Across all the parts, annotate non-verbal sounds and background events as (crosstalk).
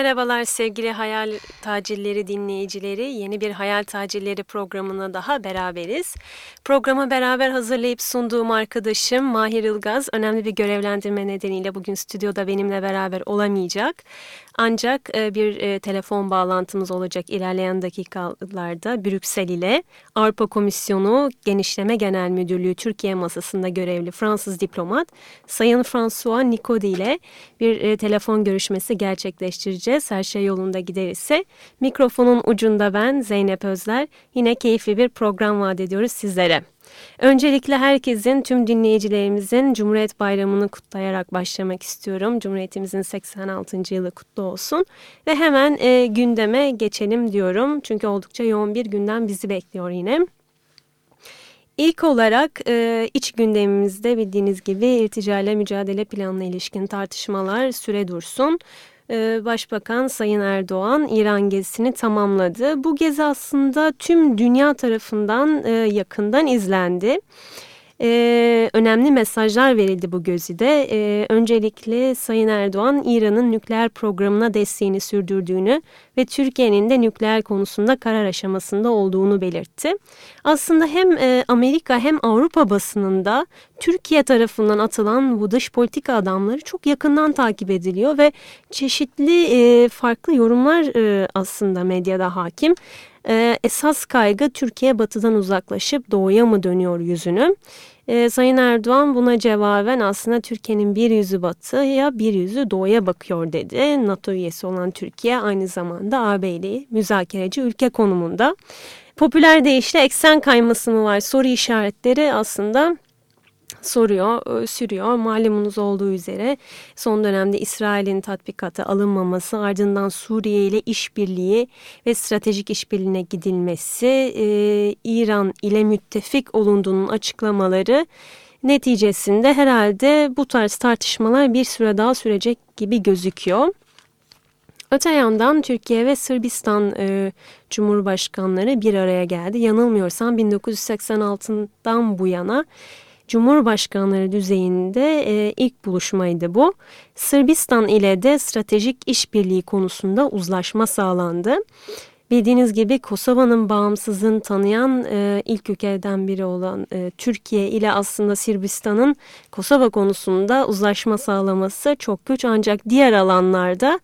Merhabalar sevgili Hayal Tacirleri dinleyicileri. Yeni bir Hayal Tacirleri programına daha beraberiz. Programı beraber hazırlayıp sunduğum arkadaşım Mahir Ilgaz önemli bir görevlendirme nedeniyle bugün stüdyoda benimle beraber olamayacak. Ancak e, bir e, telefon bağlantımız olacak ilerleyen dakikalarda Brüksel ile Avrupa Komisyonu Genişleme Genel Müdürlüğü Türkiye masasında görevli Fransız diplomat Sayın François Nicodi ile bir e, telefon görüşmesi gerçekleştireceğiz. Her şey yolunda giderse mikrofonun ucunda ben Zeynep Özler yine keyifli bir program vaat ediyoruz sizlere. Öncelikle herkesin, tüm dinleyicilerimizin Cumhuriyet Bayramı'nı kutlayarak başlamak istiyorum. Cumhuriyetimizin 86. yılı kutlu olsun. Ve hemen e, gündeme geçelim diyorum. Çünkü oldukça yoğun bir gündem bizi bekliyor yine. İlk olarak e, iç gündemimizde bildiğiniz gibi irticale mücadele planına ilişkin tartışmalar süre dursun. E, Başbakan Sayın Erdoğan İran gezisini tamamladı. Bu gezi aslında tüm dünya tarafından e, yakından izlendi e, önemli mesajlar verildi bu gözide. E, öncelikle Sayın Erdoğan İran'ın nükleer programına desteğini sürdürdüğünü ve Türkiye'nin de nükleer konusunda karar aşamasında olduğunu belirtti. Aslında hem e, Amerika hem Avrupa basınında Türkiye tarafından atılan bu dış politika adamları çok yakından takip ediliyor ve çeşitli e, farklı yorumlar e, aslında medyada hakim. Ee, esas kaygı Türkiye batıdan uzaklaşıp doğuya mı dönüyor yüzünü? Ee, Sayın Erdoğan buna cevaben aslında Türkiye'nin bir yüzü batıya bir yüzü doğuya bakıyor dedi. NATO üyesi olan Türkiye aynı zamanda AB'li müzakereci ülke konumunda. Popüler deyişle eksen kayması mı var soru işaretleri aslında soruyor, sürüyor. Malumunuz olduğu üzere son dönemde İsrail'in tatbikata alınmaması ardından Suriye ile işbirliği ve stratejik işbirliğine gidilmesi, e, İran ile müttefik olunduğunun açıklamaları neticesinde herhalde bu tarz tartışmalar bir süre daha sürecek gibi gözüküyor. Öte yandan Türkiye ve Sırbistan e, Cumhurbaşkanları bir araya geldi. Yanılmıyorsam 1986'dan bu yana Cumhurbaşkanları düzeyinde e, ilk buluşmaydı bu. Sırbistan ile de stratejik işbirliği konusunda uzlaşma sağlandı. Bildiğiniz gibi Kosova'nın bağımsızlığını tanıyan e, ilk ülkeden biri olan e, Türkiye ile aslında Sırbistan'ın Kosova konusunda uzlaşma sağlaması çok güç ancak diğer alanlarda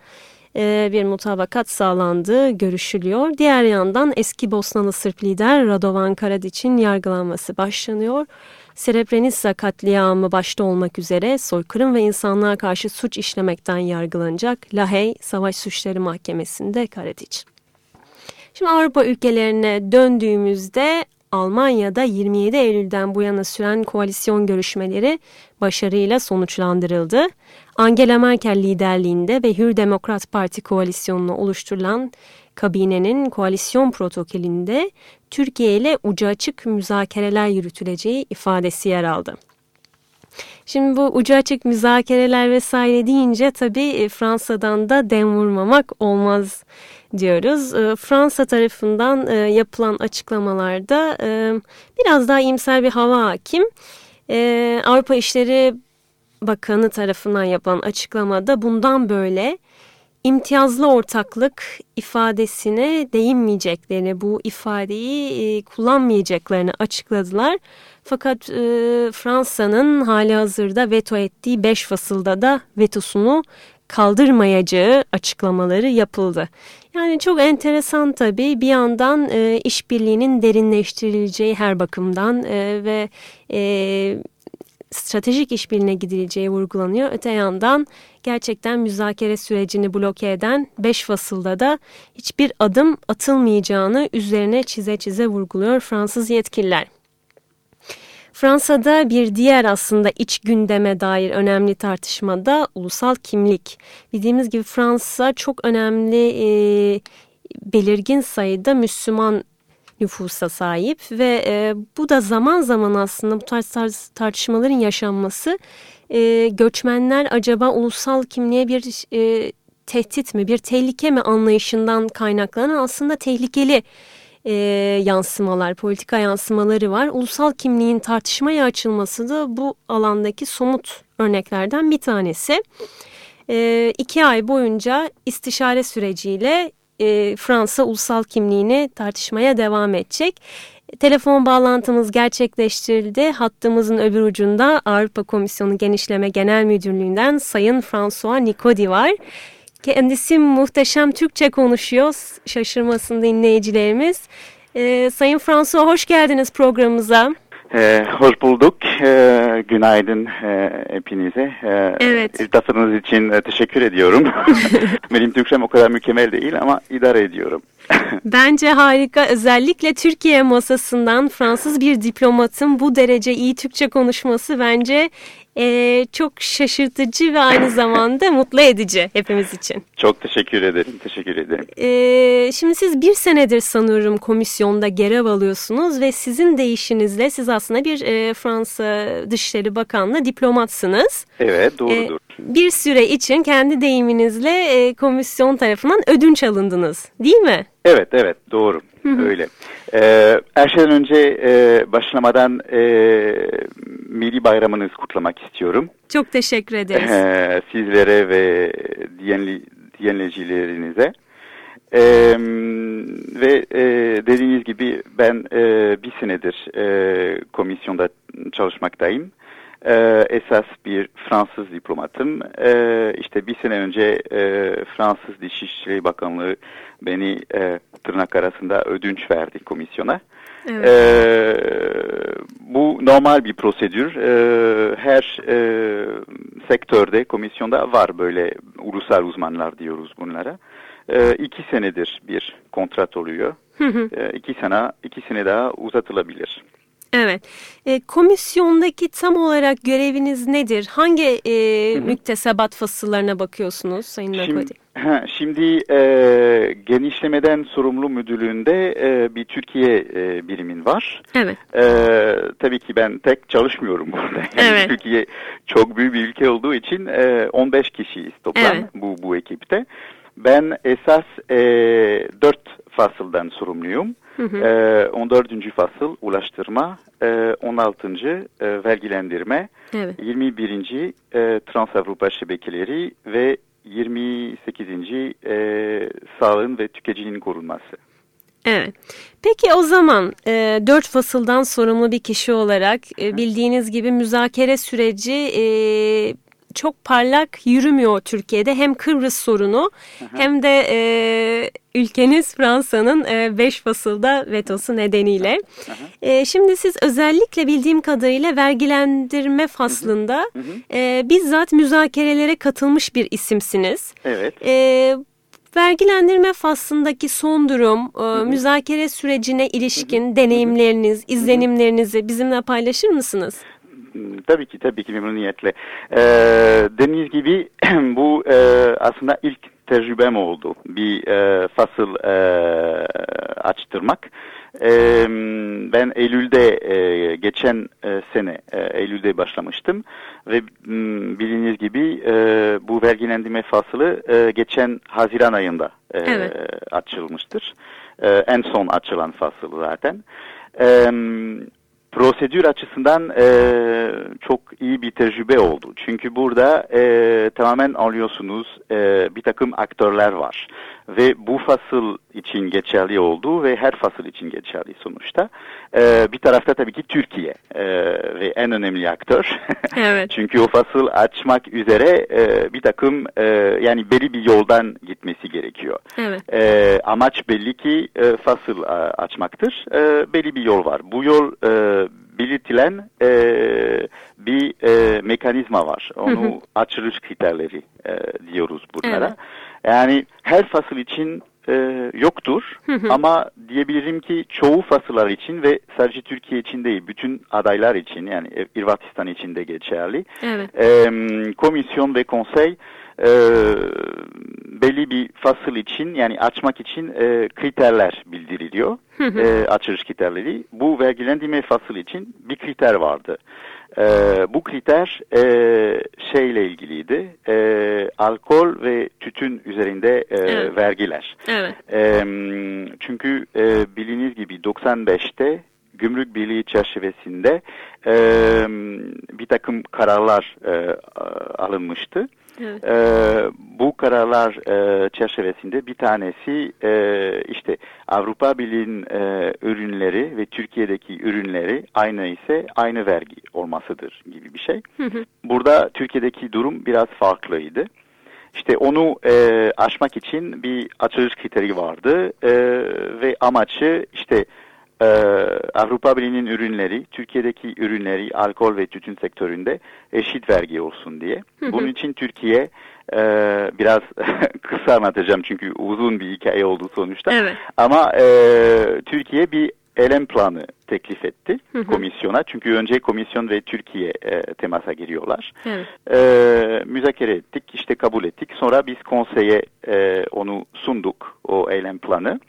e, bir mutabakat sağlandığı görüşülüyor. Diğer yandan eski Bosnalı Sırp lider Radovan Karadic'in yargılanması başlanıyor. Srebrenica katliamı başta olmak üzere soykırım ve insanlığa karşı suç işlemekten yargılanacak Lahey Savaş Suçları Mahkemesi'nde Karadic. Şimdi Avrupa ülkelerine döndüğümüzde Almanya'da 27 Eylül'den bu yana süren koalisyon görüşmeleri başarıyla sonuçlandırıldı. Angela Merkel liderliğinde ve Hür Demokrat Parti koalisyonunu oluşturulan kabinenin koalisyon protokolünde Türkiye ile ucu açık müzakereler yürütüleceği ifadesi yer aldı. Şimdi bu ucu açık müzakereler vesaire deyince tabii e, Fransa'dan da dem vurmamak olmaz diyoruz. E, Fransa tarafından e, yapılan açıklamalarda biraz daha iyimser bir hava hakim. Avrupa İşleri Bakanı tarafından yapılan açıklamada bundan böyle imtiyazlı ortaklık ifadesine değinmeyeceklerini, bu ifadeyi e, kullanmayacaklarını açıkladılar. Fakat e, Fransa'nın hali hazırda veto ettiği 5 fasılda da vetosunu kaldırmayacağı açıklamaları yapıldı. Yani çok enteresan tabii bir yandan e, işbirliğinin derinleştirileceği her bakımdan ve stratejik işbirliğine gidileceği vurgulanıyor. Öte yandan gerçekten müzakere sürecini bloke eden 5 fasılda da hiçbir adım atılmayacağını üzerine çize çize vurguluyor Fransız yetkililer. Fransa'da bir diğer aslında iç gündeme dair önemli tartışmada ulusal kimlik. Bildiğimiz gibi Fransa çok önemli e, belirgin sayıda Müslüman nüfusa sahip ve e, bu da zaman zaman aslında bu tarz, tarz tartışmaların yaşanması e, göçmenler acaba ulusal kimliğe bir e, tehdit mi bir tehlike mi anlayışından kaynaklanan aslında tehlikeli e, yansımalar, politika yansımaları var. Ulusal kimliğin tartışmaya açılması da bu alandaki somut örneklerden bir tanesi. E, iki ay boyunca istişare süreciyle e, Fransa ulusal kimliğini tartışmaya devam edecek. Telefon bağlantımız gerçekleştirildi. Hattımızın öbür ucunda Avrupa Komisyonu Genişleme Genel Müdürlüğü'nden Sayın François Nicodi var. Kendisi muhteşem Türkçe konuşuyor. Şaşırmasın dinleyicilerimiz. Ee, Sayın François hoş geldiniz programımıza. Ee, hoş bulduk. Ee, günaydın e, hepinize. Ee, evet. İltifatınız için e, teşekkür ediyorum. (laughs) (laughs) Benim Türkçem o kadar mükemmel değil ama idare ediyorum. (laughs) Bence harika. Özellikle Türkiye masasından Fransız bir diplomatın bu derece iyi Türkçe konuşması bence e, çok şaşırtıcı ve aynı zamanda mutlu edici hepimiz için. Çok teşekkür ederim. Teşekkür ederim. E, şimdi siz bir senedir sanıyorum komisyonda görev alıyorsunuz ve sizin değişinizle siz aslında bir e, Fransa Dışişleri Bakanlığı diplomatsınız. Evet doğrudur. E, bir süre için kendi deyiminizle e, komisyon tarafından ödünç alındınız değil mi? Evet evet doğru öyle. Ee, her şeyden önce e, başlamadan e, Milli Bayramınızı kutlamak istiyorum. Çok teşekkür ederiz. Ee, sizlere ve diyenli, diyenlecilerinize. Ee, ve e, dediğiniz gibi ben e, bir senedir e, komisyonda çalışmaktayım. Ee, esas bir Fransız diplomatım. Ee, işte bir sene önce e, Fransız Dışişleri Bakanlığı beni e, tırnak arasında ödünç verdi komisyona. Evet. Ee, bu normal bir prosedür. Ee, her e, sektörde, komisyonda var böyle ulusal uzmanlar diyoruz bunlara. Ee, iki senedir bir kontrat oluyor. Ee, iki sene, iki sene daha uzatılabilir. Evet. E, komisyondaki tam olarak göreviniz nedir? Hangi e, müktesebat fasıllarına bakıyorsunuz Sayın Nakodi? Şimdi, şimdi e, genişlemeden sorumlu müdürlüğünde e, bir Türkiye e, birimin var. Evet. E, tabii ki ben tek çalışmıyorum burada. Yani evet. Türkiye çok büyük bir ülke olduğu için e, 15 kişiyiz toplam evet. bu, bu ekipte. Ben esas e, 4 fasıldan sorumluyum. Hı hı. E, 14. fasıl ulaştırma, e, 16. E, vergilendirme, evet. 21. E, Trans-Avrupa şebekeleri ve 28. E, sağlığın ve tüketicinin korunması. Evet. Peki o zaman e, dört fasıldan sorumlu bir kişi olarak e, bildiğiniz gibi müzakere süreci e, çok parlak yürümüyor Türkiye'de. Hem Kıbrıs sorunu hem de e, ülkeniz Fransa'nın e, beş fasılda vetosu nedeniyle. E, şimdi siz özellikle bildiğim kadarıyla vergilendirme faslında E, bizzat müzakerelere katılmış bir isimsiniz. Evet. E, Vergilendirme faslındaki son durum, e, müzakere sürecine ilişkin deneyimleriniz, izlenimlerinizi bizimle paylaşır mısınız? Tabii ki tabii ki memnuniyetle. Ee, dediğiniz gibi (clears throat) bu e, aslında ilk tecrübem oldu. Bir e, fasıl e, açtırmak. E, ben Eylül'de e, geçen e, sene e, Eylül'de başlamıştım ve m, bildiğiniz gibi e, bu vergilendirme fasılı e, geçen Haziran ayında e, evet. açılmıştır. E, en son açılan fasıl zaten. E, prosedür açısından e, çok iyi bir tecrübe oldu. Çünkü burada e, tamamen alıyorsunuz e, bir takım aktörler var. Ve bu fasıl için geçerli oldu ve her fasıl için geçerli sonuçta. E, bir tarafta tabii ki Türkiye e, ve en önemli aktör. (laughs) Evet. Çünkü o fasıl açmak üzere e, bir takım e, yani belli bir yoldan gitmesi gerekiyor. Evet. E, amaç belli ki e, fasıl a, açmaktır. E, belli bir yol var. Bu yol e, belirtilen e, bir e, mekanizma var. Onu hı hı. açılış kriterleri e, diyoruz bunlara. Evet. Yani her fasıl için e, yoktur. Ama diyebilirim ki çoğu fasıllar için ve sadece Türkiye için değil, bütün adaylar için yani Irvatistan için de geçerli. Evet. E, komisyon ve konsey e, belli bir fasıl için yani açmak için e, kriterler bildiriliyor. E, açılış kriterleri. Bu vergilendirme fasıl için bir kriter vardı. E, bu kriter e, şeyle ilgiliydi. E, alkol ve tütün üzerinde e, Evet. vergiler. Evet. E, çünkü e, bildiğiniz gibi 95'te Gümrük Birliği çerçevesinde e, bir takım kararlar e, alınmıştı. Evet. E, bu kararlar e, çerçevesinde bir tanesi e, işte Avrupa Birliği'nin e, ürünleri ve Türkiye'deki ürünleri aynı ise aynı vergi olmasıdır gibi bir şey. Burada Türkiye'deki durum biraz farklıydı. İşte onu e, aşmak için bir açılış kriteri vardı e, ve amacı işte e, Avrupa Birliği'nin ürünleri, Türkiye'deki ürünleri alkol ve tütün sektöründe eşit vergi olsun diye. Bunun için Türkiye e, biraz (laughs) kısa anlatacağım çünkü uzun bir hikaye oldu sonuçta. Evet. Ama e, Türkiye bir elem planı teklif etti komisyona. Çünkü önce komisyon ve Türkiye e, temasa giriyorlar. Evet. E, müzakere ettik, işte kabul ettik. Sonra biz konseye e, onu sunduk, o eylem planı.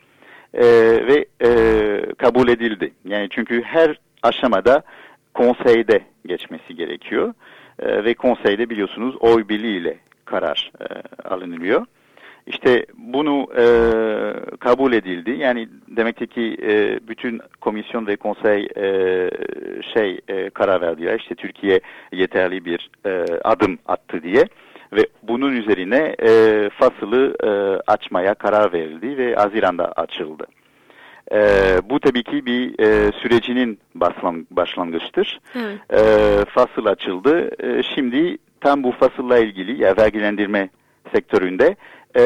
E, ve e, kabul edildi. Yani çünkü her aşamada konseyde geçmesi gerekiyor. E, ve konseyde biliyorsunuz oy birliğiyle karar e, alınıyor. İşte bunu e, kabul edildi. Yani demek ki e, bütün komisyon ve konsey e, şey e, karar verdiler. İşte Türkiye yeterli bir e, adım attı diye ve bunun üzerine e, fasılı e, açmaya karar verildi ve Haziran'da açıldı. E, bu tabii ki bir e, sürecinin başlang başlangıçtır. Evet. E, fasıl açıldı. E, şimdi tam bu fasılla ilgili ya vergilendirme sektöründe e,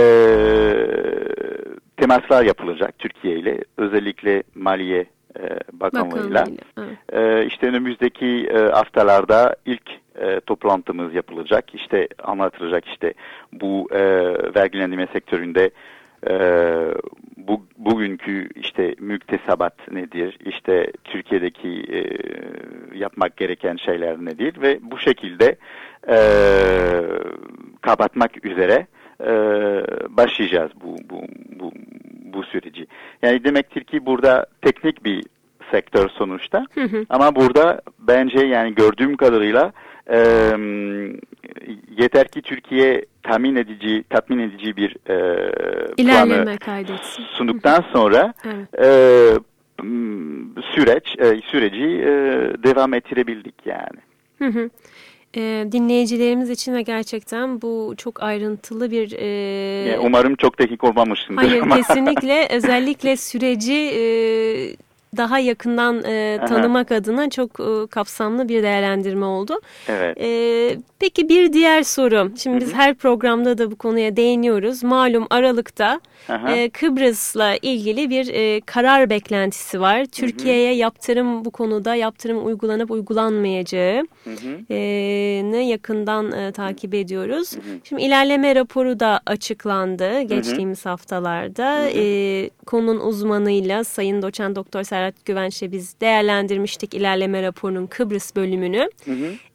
temaslar yapılacak Türkiye ile özellikle Maliye e, Bakanlığı'yla. Evet. E, işte önümüzdeki e, haftalarda ilk e, toplantımız yapılacak. İşte anlatılacak işte bu e, vergilendirme sektöründe e, bu bugünkü işte müktesebat nedir? İşte Türkiye'deki e, yapmak gereken şeyler nedir? Ve bu şekilde e, kapatmak üzere e, başlayacağız bu, bu, bu, bu süreci. Yani demektir ki burada teknik bir sektör sonuçta. Ama burada bence yani gördüğüm kadarıyla e, yeter ki Türkiye tahmin edici, tatmin edici bir e, İlerleme planı kaydetsin. sunduktan sonra Evet. e, süreç e, süreci e, devam ettirebildik yani. Hı hı. E, dinleyicilerimiz için de gerçekten bu çok ayrıntılı bir... E, Yani umarım çok teknik olmamışsındır hayır ama. (laughs) kesinlikle özellikle süreci e, daha yakından e, Aha. tanımak adına çok e, kapsamlı bir değerlendirme oldu. Evet. E, peki bir diğer soru. Şimdi biz her programda da bu konuya değiniyoruz. Malum Aralık'ta Aha. e, Kıbrıs'la ilgili bir e, karar beklentisi var. Türkiye'ye yaptırım bu konuda yaptırım uygulanıp uygulanmayacağı e, ne yakından e, takip ediyoruz. Şimdi ilerleme raporu da açıklandı geçtiğimiz haftalarda. E, konunun uzmanıyla Sayın Doçent Doktor Serhat Güvenç'le biz değerlendirmiştik ilerleme raporunun Kıbrıs bölümünü.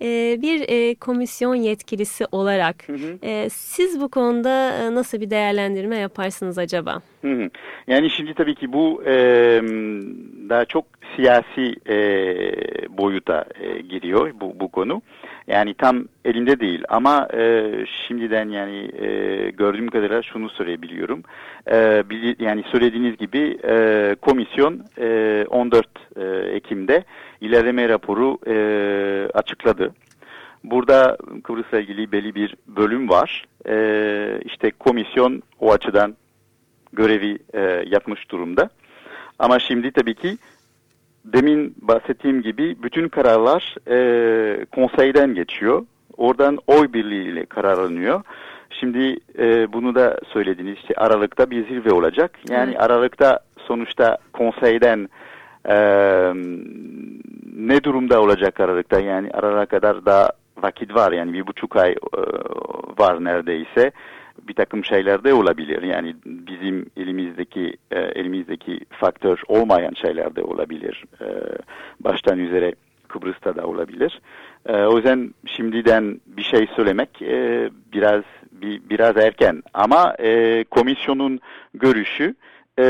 E, bir e, komisyon yetkilisi olarak e, siz bu konuda e, nasıl bir değerlendirme yaparsınız acaba? Hı hı. Yani şimdi tabii ki bu e, daha çok siyasi e, boyuta e, giriyor bu, bu konu. Yani tam elinde değil ama e, şimdiden yani e, gördüğüm kadarıyla şunu söyleyebiliyorum. E, yani söylediğiniz gibi e, komisyon e, 14 e, Ekim'de ilerleme raporu e, açıkladı. Burada Kıbrıs'la ilgili belli bir bölüm var. E, işte komisyon o açıdan görevi e, yapmış durumda. Ama şimdi tabii ki demin bahsettiğim gibi bütün kararlar e, konseyden geçiyor. Oradan oy birliğiyle karar alınıyor. Şimdi e, bunu da söylediniz işte Aralık'ta bir zirve olacak. Yani Evet. Aralık'ta sonuçta konseyden e, ne durumda olacak Aralık'ta? Yani Aralık'a kadar daha vakit var yani bir buçuk ay e, var neredeyse. Bir takım şeyler de olabilir. Yani bizim elimizdeki e, elimizdeki faktör olmayan şeyler de olabilir. E, baştan üzere Kıbrıs'ta da olabilir. E, o yüzden şimdiden bir şey söylemek e, biraz bir, biraz erken. Ama e, komisyonun görüşü e,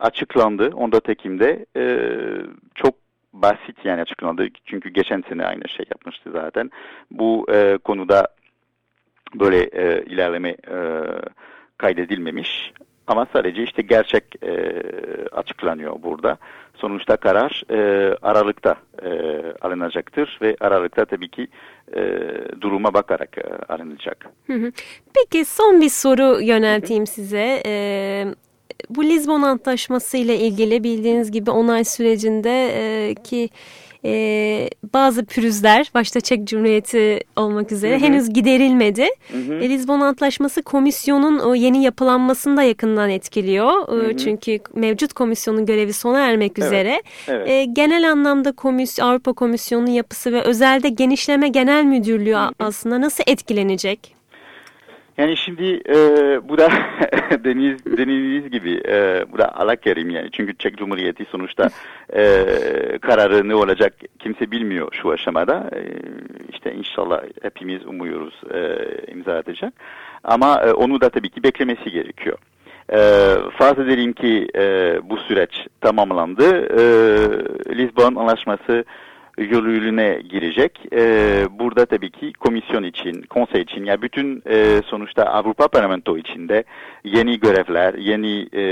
açıklandı 14 Ekim'de. E, çok basit yani açıklandı. Çünkü geçen sene aynı şey yapmıştı zaten. Bu e, konuda böyle e, ilerleme e, kaydedilmemiş. Ama sadece işte gerçek e, açıklanıyor burada. Sonuçta karar e, Aralık'ta e, alınacaktır ve Aralık'ta tabii ki e, duruma bakarak e, alınacak. Peki son bir soru yönelteyim size. E, bu Lizbon Antlaşması ile ilgili bildiğiniz gibi onay sürecinde e, ki e, bazı pürüzler başta Çek Cumhuriyeti olmak üzere hı hı. henüz giderilmedi. Hı hı. E, Lizbon Antlaşması komisyonun o yeni yapılanmasını da yakından etkiliyor. E, hı hı. Çünkü mevcut komisyonun görevi sona ermek evet. üzere. Evet. E, genel anlamda komisyon, Avrupa Komisyonu'nun yapısı ve özelde genişleme genel müdürlüğü hı hı. aslında nasıl etkilenecek? Yani şimdi e, bu da (laughs) deniz denildiğiniz gibi e, bu da kerim yani. Çünkü Çek Cumhuriyeti sonuçta e, kararı ne olacak kimse bilmiyor şu aşamada. E, işte inşallah hepimiz umuyoruz e, imza atacak. Ama e, onu da tabii ki beklemesi gerekiyor. E, farz edelim ki e, bu süreç tamamlandı. E, Lisbon Anlaşması yürürlüğüne girecek. E, burada tabii ki komisyon için, konsey için ya yani bütün e, sonuçta Avrupa Parlamento içinde yeni görevler, yeni e,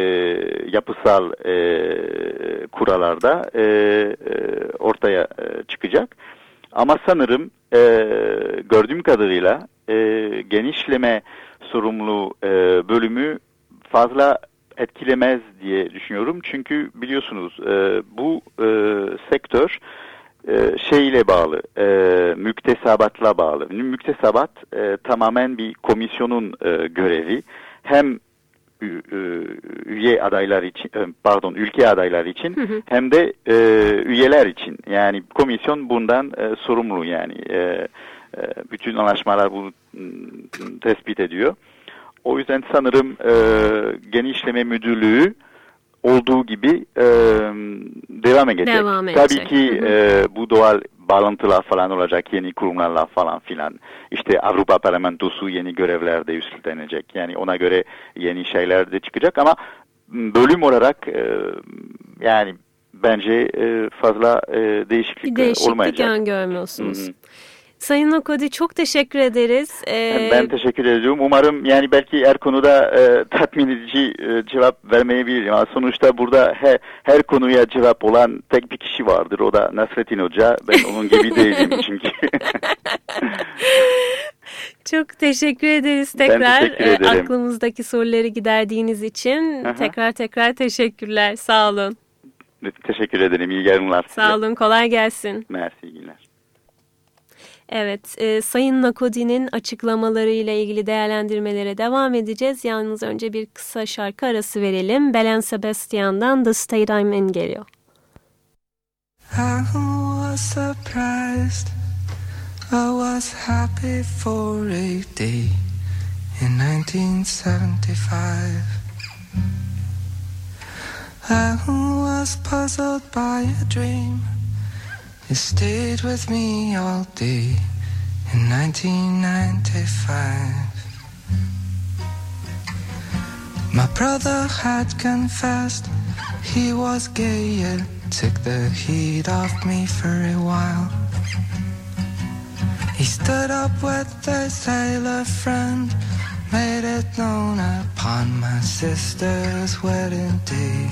yapısal e, kurallarda e, e, ortaya e, çıkacak. Ama sanırım e, gördüğüm kadarıyla e, genişleme sorumlu e, bölümü fazla etkilemez diye düşünüyorum. Çünkü biliyorsunuz e, bu e, sektör şeyle bağlı, e, müktesabatla bağlı. Müktesabat e, tamamen bir komisyonun e, görevi. Hem e, üye adaylar için, e, pardon ülke adaylar için hı hı. hem de e, üyeler için. Yani komisyon bundan e, sorumlu yani. E, e, bütün anlaşmalar bunu tespit ediyor. O yüzden sanırım e, genişleme müdürlüğü olduğu gibi e, devam edecek. Devam edecek. Tabii ki E, bu doğal bağlantılar falan olacak yeni kurumlarla falan filan. İşte Avrupa Parlamentosu yeni görevler de üstlenecek. Yani ona göre yeni şeyler de çıkacak ama bölüm olarak e, yani bence e, fazla e, değişiklik, değişiklik olmayacak. Değişiklik öngörmüyorsunuz. Hı -hı. Sayın Okodi çok teşekkür ederiz. Ee... Ben teşekkür ediyorum. Umarım yani belki her konuda e, tatmin edici e, cevap vermeyebilirim. Ama sonuçta burada her, her konuya cevap olan tek bir kişi vardır. O da Nasrettin Hoca. Ben onun gibi (laughs) değilim çünkü. (laughs) Çok teşekkür ederiz tekrar teşekkür e, aklımızdaki soruları giderdiğiniz için. Aha. Tekrar tekrar teşekkürler. Sağ olun. Teşekkür ederim. İyi günler. Sağ olun. Kolay gelsin. Mersi. iyi günler. Evet, e, Sayın Nakodi'nin açıklamalarıyla ilgili değerlendirmelere devam edeceğiz. Yalnız önce bir kısa şarkı arası verelim. Belen Sebastian'dan The State I'm In geliyor. I was surprised I was happy for a day in 1975 I was puzzled by a dream You stayed with me all day in 1995. My brother had confessed he was gay and took the heat off me for a while. He stood up with a sailor friend, made it known upon my sister's wedding day.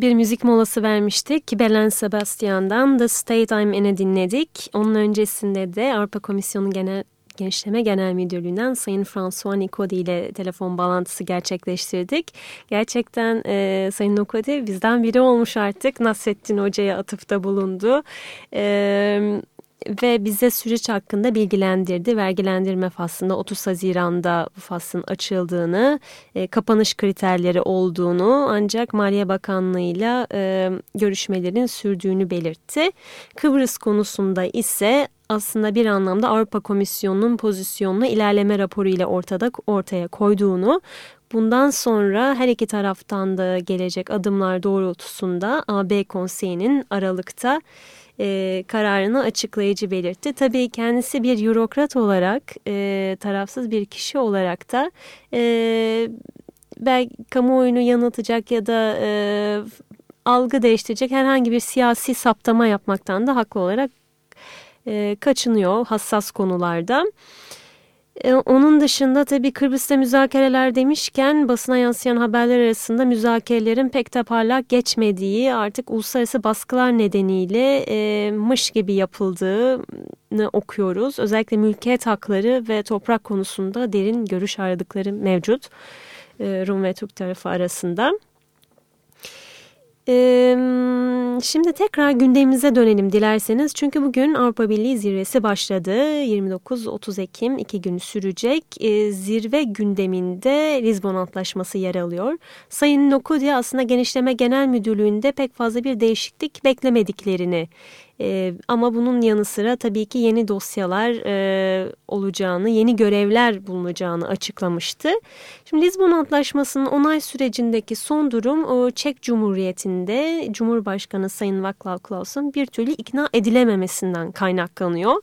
Bir müzik molası vermiştik. Belen Sebastian'dan The State I'm In'e dinledik. Onun öncesinde de Avrupa Komisyonu Genel Gençleme Genel Müdürlüğü'nden Sayın François Nikodi ile telefon bağlantısı gerçekleştirdik. Gerçekten e, Sayın Nikodi bizden biri olmuş artık. Nasrettin Hoca'ya atıfta bulundu. Evet ve bize süreç hakkında bilgilendirdi. Vergilendirme faslında 30 Haziran'da bu faslın açıldığını, e, kapanış kriterleri olduğunu ancak Maliye Bakanlığı'yla e, görüşmelerin sürdüğünü belirtti. Kıbrıs konusunda ise aslında bir anlamda Avrupa Komisyonu'nun pozisyonunu ilerleme raporu ile ortada ortaya koyduğunu, bundan sonra her iki taraftan da gelecek adımlar doğrultusunda AB Konseyi'nin Aralık'ta e, kararını açıklayıcı belirtti. Tabii kendisi bir eurokrat olarak, e, tarafsız bir kişi olarak da e, belki kamuoyunu yanıltacak ya da e, algı değiştirecek herhangi bir siyasi saptama yapmaktan da haklı olarak e, kaçınıyor hassas konularda. E, onun dışında tabii Kıbrıs'ta müzakereler demişken basına yansıyan haberler arasında müzakerelerin pek de parlak geçmediği artık uluslararası baskılar nedeniyle e, mış gibi yapıldığını okuyoruz. Özellikle mülkiyet hakları ve toprak konusunda derin görüş aradıkları mevcut e, Rum ve Türk tarafı arasında. Şimdi tekrar gündemimize dönelim dilerseniz. Çünkü bugün Avrupa Birliği zirvesi başladı. 29-30 Ekim iki gün sürecek. Zirve gündeminde Lizbon Antlaşması yer alıyor. Sayın Nokudi aslında Genişleme Genel Müdürlüğü'nde pek fazla bir değişiklik beklemediklerini e, ama bunun yanı sıra tabii ki yeni dosyalar e, olacağını, yeni görevler bulunacağını açıklamıştı. Şimdi Lizbon Antlaşması'nın onay sürecindeki son durum o Çek Cumhuriyeti'nde Cumhurbaşkanı Sayın Václav Klaus'un bir türlü ikna edilememesinden kaynaklanıyor.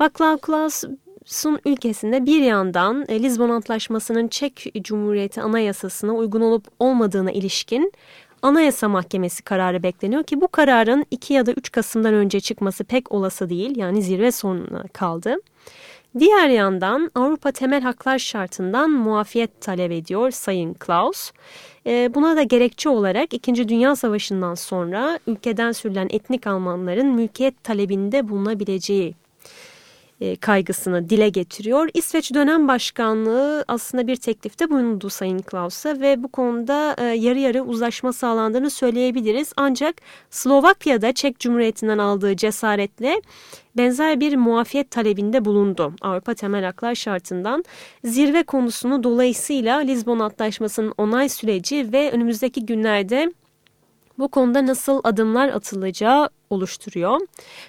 Václav Klaus Sun ülkesinde bir yandan e, Lizbon Antlaşması'nın Çek Cumhuriyeti Anayasası'na uygun olup olmadığına ilişkin Anayasa Mahkemesi kararı bekleniyor ki bu kararın 2 ya da 3 Kasım'dan önce çıkması pek olası değil. Yani zirve sonuna kaldı. Diğer yandan Avrupa Temel Haklar Şartı'ndan muafiyet talep ediyor Sayın Klaus. E, buna da gerekçe olarak 2. Dünya Savaşı'ndan sonra ülkeden sürülen etnik Almanların mülkiyet talebinde bulunabileceği kaygısını dile getiriyor. İsveç dönem başkanlığı aslında bir teklifte bulundu Sayın Klaus'a ve bu konuda e, yarı yarı uzlaşma sağlandığını söyleyebiliriz. Ancak Slovakya'da Çek Cumhuriyeti'nden aldığı cesaretle benzer bir muafiyet talebinde bulundu. Avrupa Temel Haklar Şartı'ndan zirve konusunu dolayısıyla Lizbon Antlaşması'nın onay süreci ve önümüzdeki günlerde bu konuda nasıl adımlar atılacağı oluşturuyor.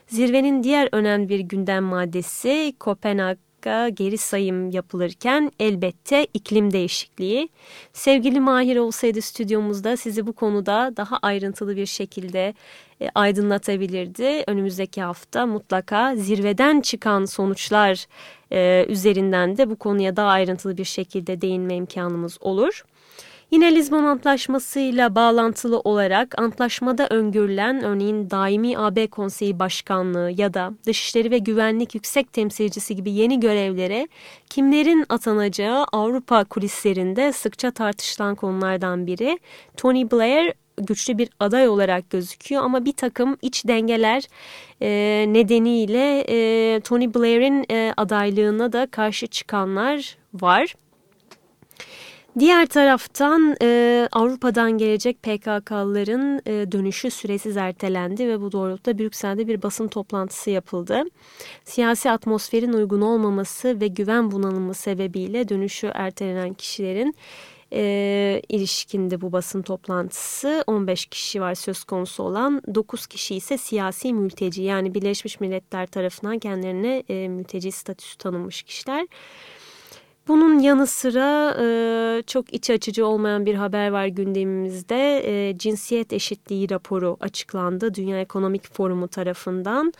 Zirvenin diğer önemli bir gündem maddesi Kopenhag'a geri sayım yapılırken elbette iklim değişikliği. Sevgili Mahir olsaydı stüdyomuzda sizi bu konuda daha ayrıntılı bir şekilde e, aydınlatabilirdi. Önümüzdeki hafta mutlaka zirveden çıkan sonuçlar e, üzerinden de bu konuya daha ayrıntılı bir şekilde değinme imkanımız olur. Yine Lizbon Antlaşması'yla bağlantılı olarak antlaşmada öngörülen örneğin daimi AB Konseyi Başkanlığı ya da Dışişleri ve Güvenlik Yüksek Temsilcisi gibi yeni görevlere kimlerin atanacağı Avrupa kulislerinde sıkça tartışılan konulardan biri. Tony Blair güçlü bir aday olarak gözüküyor ama bir takım iç dengeler e, nedeniyle e, Tony Blair'in e, adaylığına da karşı çıkanlar var. Diğer taraftan e, Avrupa'dan gelecek PKK'ların e, dönüşü süresiz ertelendi ve bu doğrultuda Brüksel'de bir basın toplantısı yapıldı. Siyasi atmosferin uygun olmaması ve güven bunalımı sebebiyle dönüşü ertelenen kişilerin e, ilişkinde bu basın toplantısı 15 kişi var söz konusu olan 9 kişi ise siyasi mülteci yani Birleşmiş Milletler tarafından kendilerine e, mülteci statüsü tanınmış kişiler. Bunun yanı sıra e, çok iç açıcı olmayan bir haber var gündemimizde. E, cinsiyet eşitliği raporu açıklandı Dünya Ekonomik Forumu tarafından.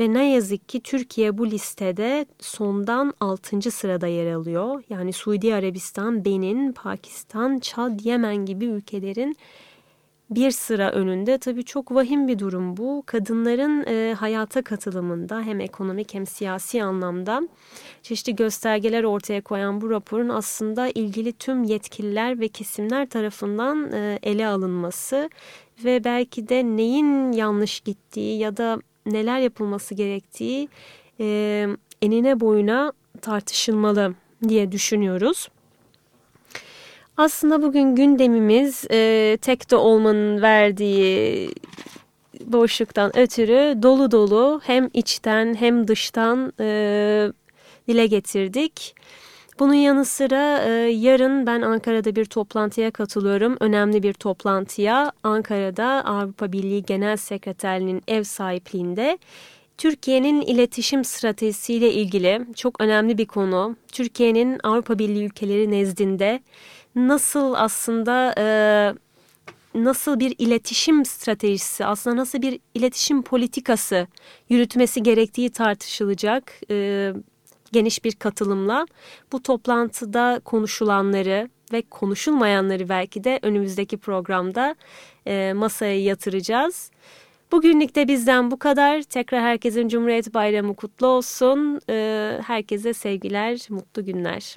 Ve ne yazık ki Türkiye bu listede sondan 6. sırada yer alıyor. Yani Suudi Arabistan, Benin, Pakistan, Çad, Yemen gibi ülkelerin bir sıra önünde. Tabii çok vahim bir durum bu. Kadınların e, hayata katılımında hem ekonomik hem siyasi anlamda çeşitli göstergeler ortaya koyan bu raporun aslında ilgili tüm yetkililer ve kesimler tarafından e, ele alınması ve belki de neyin yanlış gittiği ya da neler yapılması gerektiği e, enine boyuna tartışılmalı diye düşünüyoruz. Aslında bugün gündemimiz e, tek olmanın verdiği boşluktan ötürü dolu dolu hem içten hem dıştan e, dile getirdik. Bunun yanı sıra e, yarın ben Ankara'da bir toplantıya katılıyorum. Önemli bir toplantıya Ankara'da Avrupa Birliği Genel Sekreterliği'nin ev sahipliğinde Türkiye'nin iletişim stratejisiyle ilgili çok önemli bir konu. Türkiye'nin Avrupa Birliği ülkeleri nezdinde nasıl aslında e, nasıl bir iletişim stratejisi aslında nasıl bir iletişim politikası yürütmesi gerektiği tartışılacak e, geniş bir katılımla bu toplantıda konuşulanları ve konuşulmayanları belki de önümüzdeki programda e, masaya yatıracağız. Bugünlük de bizden bu kadar. Tekrar herkesin Cumhuriyet Bayramı kutlu olsun. Herkese sevgiler, mutlu günler.